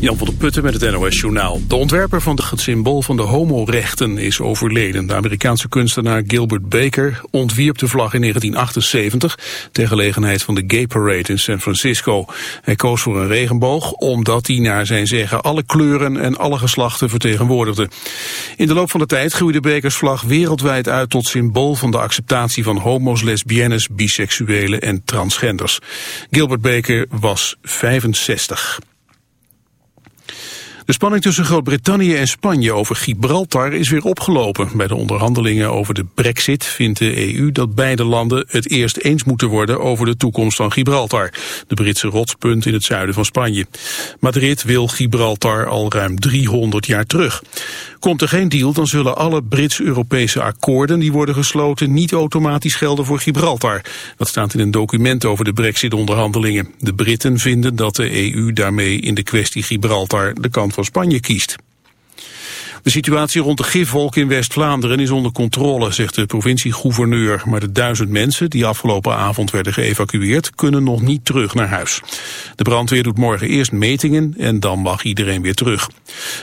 Jan van der Putten met het NOS-journaal. De ontwerper van het symbool van de homorechten is overleden. De Amerikaanse kunstenaar Gilbert Baker ontwierp de vlag in 1978... ter gelegenheid van de Gay Parade in San Francisco. Hij koos voor een regenboog omdat hij naar zijn zeggen... alle kleuren en alle geslachten vertegenwoordigde. In de loop van de tijd groeide Bakers vlag wereldwijd uit... tot symbool van de acceptatie van homo's, lesbiennes, biseksuelen en transgenders. Gilbert Baker was 65. De spanning tussen Groot-Brittannië en Spanje over Gibraltar is weer opgelopen. Bij de onderhandelingen over de brexit vindt de EU dat beide landen het eerst eens moeten worden over de toekomst van Gibraltar, de Britse rotspunt in het zuiden van Spanje. Madrid wil Gibraltar al ruim 300 jaar terug. Komt er geen deal, dan zullen alle Brits-Europese akkoorden die worden gesloten niet automatisch gelden voor Gibraltar. Dat staat in een document over de brexit-onderhandelingen. De Britten vinden dat de EU daarmee in de kwestie Gibraltar de kant van Spanje kiest. De situatie rond de gifwolk in West-Vlaanderen is onder controle, zegt de provincie-gouverneur. Maar de duizend mensen die afgelopen avond werden geëvacueerd kunnen nog niet terug naar huis. De brandweer doet morgen eerst metingen en dan mag iedereen weer terug.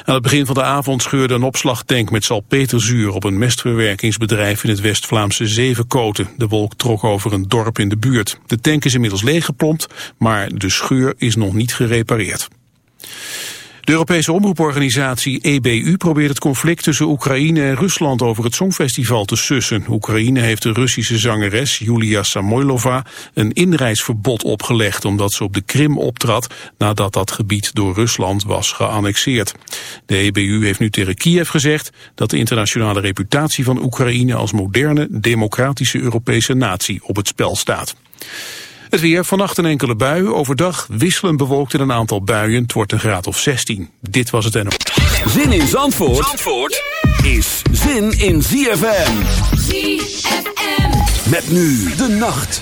Aan het begin van de avond scheurde een opslagtank met salpeterzuur op een mestverwerkingsbedrijf in het West-Vlaamse Zevenkoten. De wolk trok over een dorp in de buurt. De tank is inmiddels leeggeplompt, maar de scheur is nog niet gerepareerd. De Europese omroeporganisatie EBU probeert het conflict tussen Oekraïne en Rusland over het Songfestival te sussen. Oekraïne heeft de Russische zangeres Julia Samoylova een inreisverbod opgelegd omdat ze op de Krim optrad nadat dat gebied door Rusland was geannexeerd. De EBU heeft nu tegen Kiev gezegd dat de internationale reputatie van Oekraïne als moderne democratische Europese natie op het spel staat. Het weer, vannacht een enkele bui. Overdag wisselen bewolkt in een aantal buien. Het wordt een graad of 16. Dit was het NO. Zin in Zandvoort, Zandvoort is zin in ZFM. ZFM. Met nu de nacht.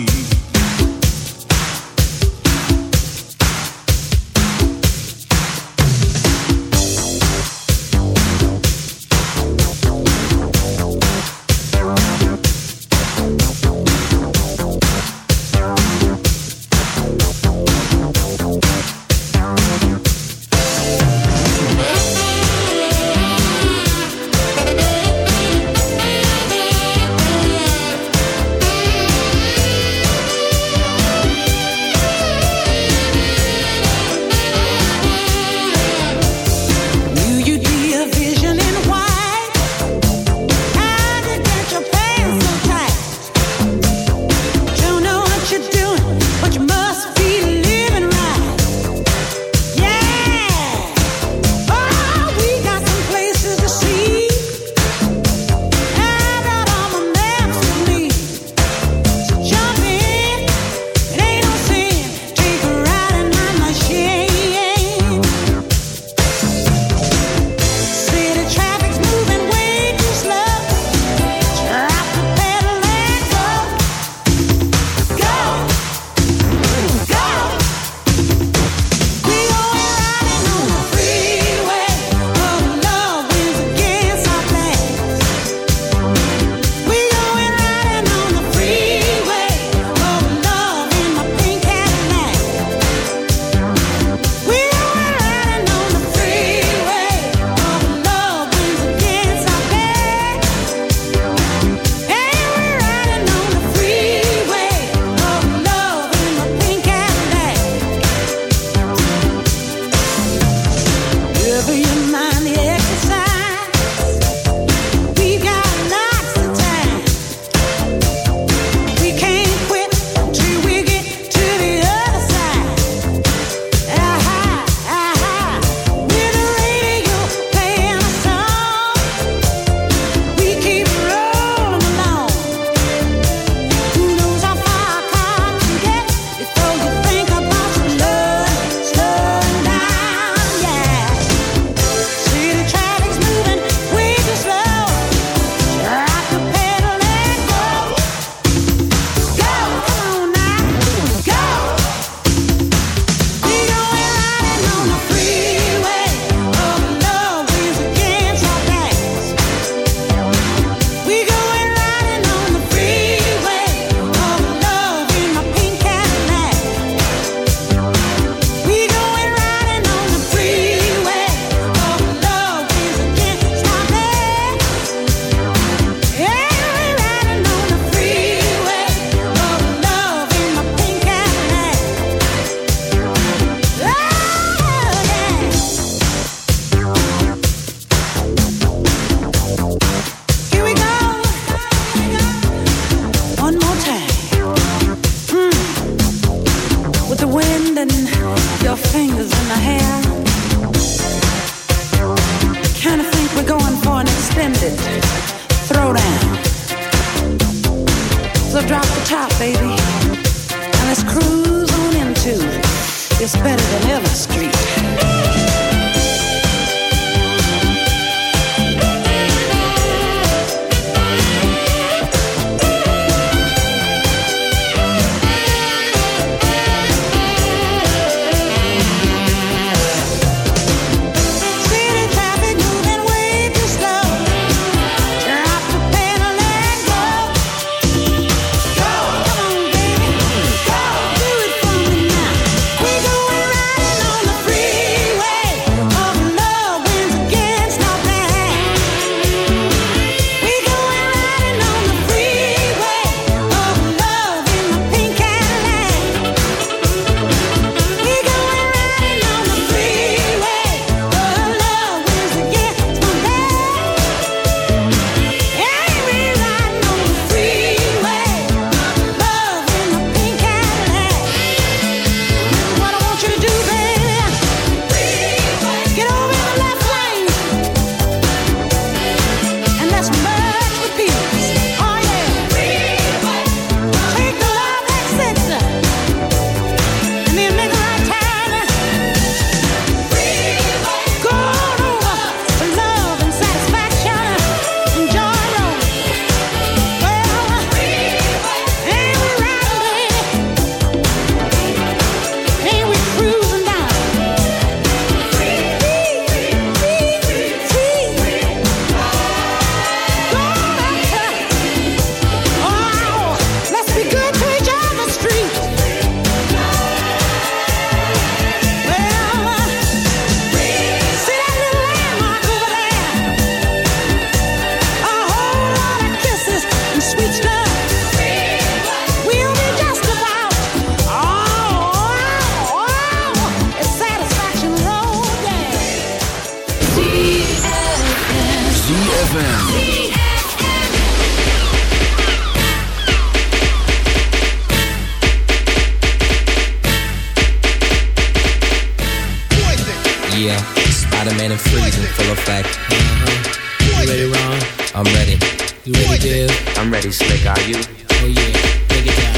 music, are you? Oh yeah, break it down.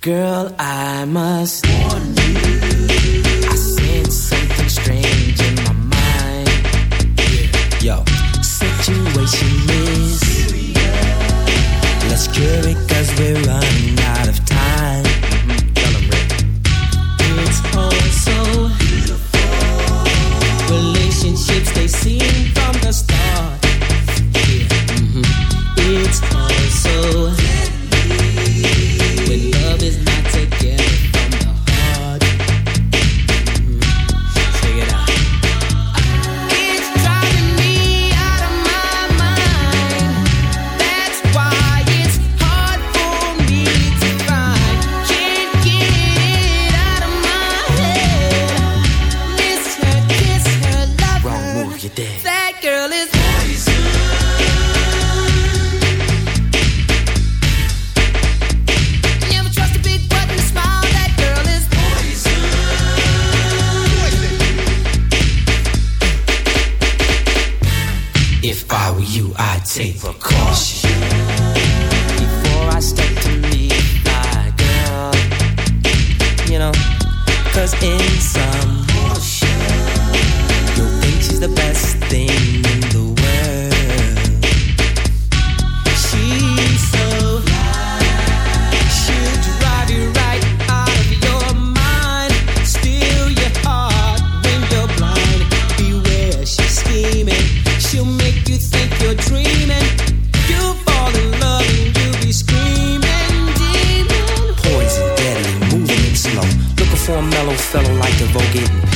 Girl, I must warn you. I sense something strange in my mind. Yo, situation is serious. Let's cure it cause we're running out of time. Mm -hmm. It's all so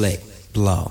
inflict blow.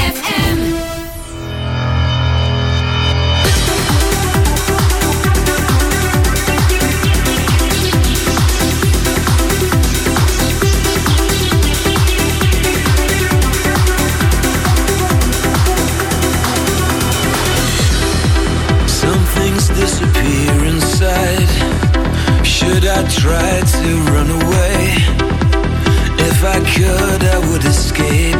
Try to run away? If I could, I would escape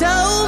so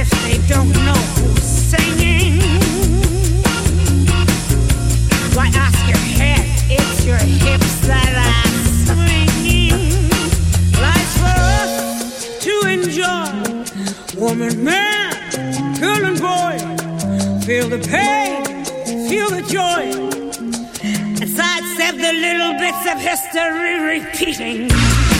If they don't know who's singing. Why ask your head? It's your hips that are swinging. Life's for us to enjoy. Woman, man, girl, and boy. Feel the pain, feel the joy. And sidestep the little bits of history repeating.